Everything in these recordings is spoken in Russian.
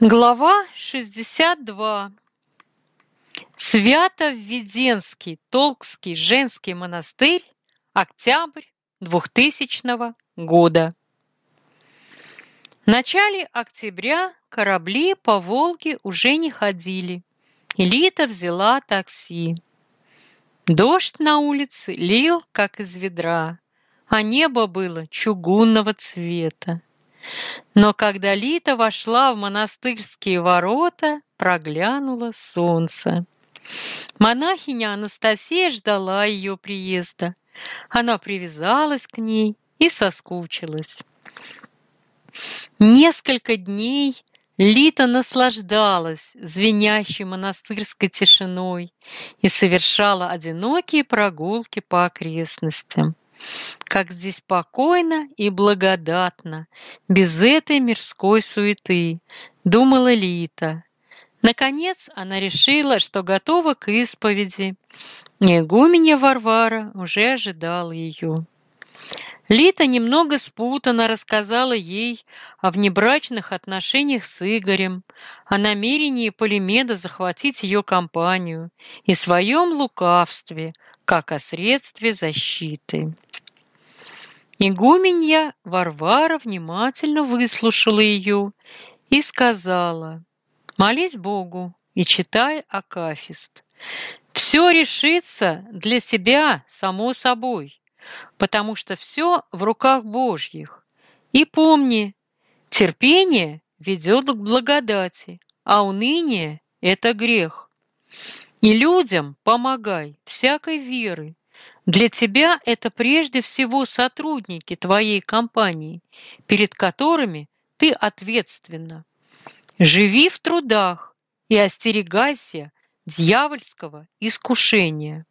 Глава 62. Свято-Введенский Толкский женский монастырь. Октябрь 2000 года. В начале октября корабли по Волге уже не ходили. Элита взяла такси. Дождь на улице лил, как из ведра, а небо было чугунного цвета. Но когда Лита вошла в монастырские ворота, проглянуло солнце. Монахиня Анастасия ждала ее приезда. Она привязалась к ней и соскучилась. Несколько дней Лита наслаждалась звенящей монастырской тишиной и совершала одинокие прогулки по окрестностям. Как здесь покойно и благодатно, без этой мирской суеты, думала Лита. Наконец она решила, что готова к исповеди. Игуменья Варвара уже ожидала ее. Лита немного спутанно рассказала ей о внебрачных отношениях с Игорем, о намерении Полимеда захватить ее компанию и своем лукавстве, как о средстве защиты. Игуменья Варвара внимательно выслушала ее и сказала, «Молись Богу и читай Акафист. Все решится для себя само собой, потому что все в руках Божьих. И помни, терпение ведет к благодати, а уныние – это грех. И людям помогай всякой веры. Для тебя это прежде всего сотрудники твоей компании, перед которыми ты ответственна. Живи в трудах и остерегайся дьявольского искушения.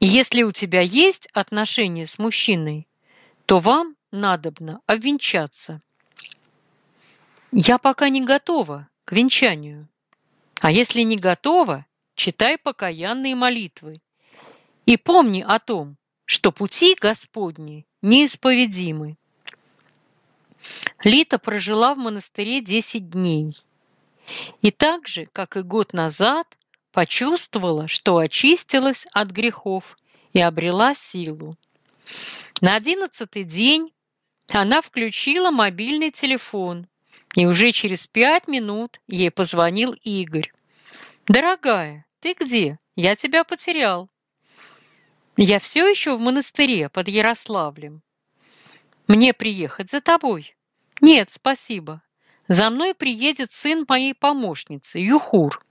Если у тебя есть отношения с мужчиной, то вам надобно обвенчаться. Я пока не готова к венчанию. А если не готова, читай покаянные молитвы. И помни о том, что пути Господни неисповедимы. Лита прожила в монастыре десять дней. И так же, как и год назад, почувствовала, что очистилась от грехов и обрела силу. На одиннадцатый день она включила мобильный телефон, и уже через пять минут ей позвонил Игорь. «Дорогая, ты где? Я тебя потерял». «Я все еще в монастыре под Ярославлем». «Мне приехать за тобой?» «Нет, спасибо. За мной приедет сын моей помощницы, Юхур».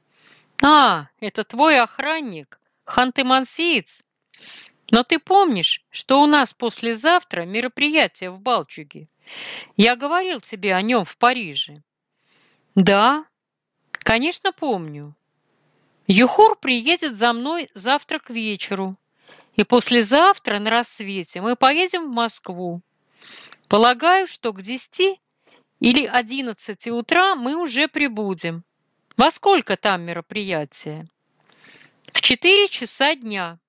«А, это твой охранник, ханты-мансиец? Но ты помнишь, что у нас послезавтра мероприятие в Балчуге? Я говорил тебе о нем в Париже». «Да, конечно, помню. Юхур приедет за мной завтра к вечеру, и послезавтра на рассвете мы поедем в Москву. Полагаю, что к десяти или одиннадцати утра мы уже прибудем. Во сколько там мероприятие? В четыре часа дня.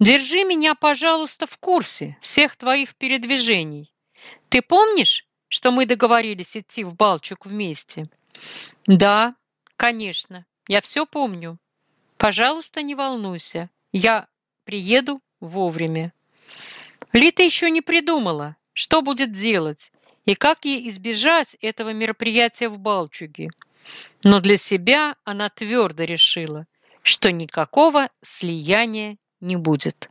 Держи меня, пожалуйста, в курсе всех твоих передвижений. Ты помнишь, что мы договорились идти в Балчук вместе? Да, конечно, я все помню. Пожалуйста, не волнуйся, я приеду вовремя. Лита еще не придумала, что будет делать и как ей избежать этого мероприятия в Балчуге. Но для себя она твердо решила, что никакого слияния не будет.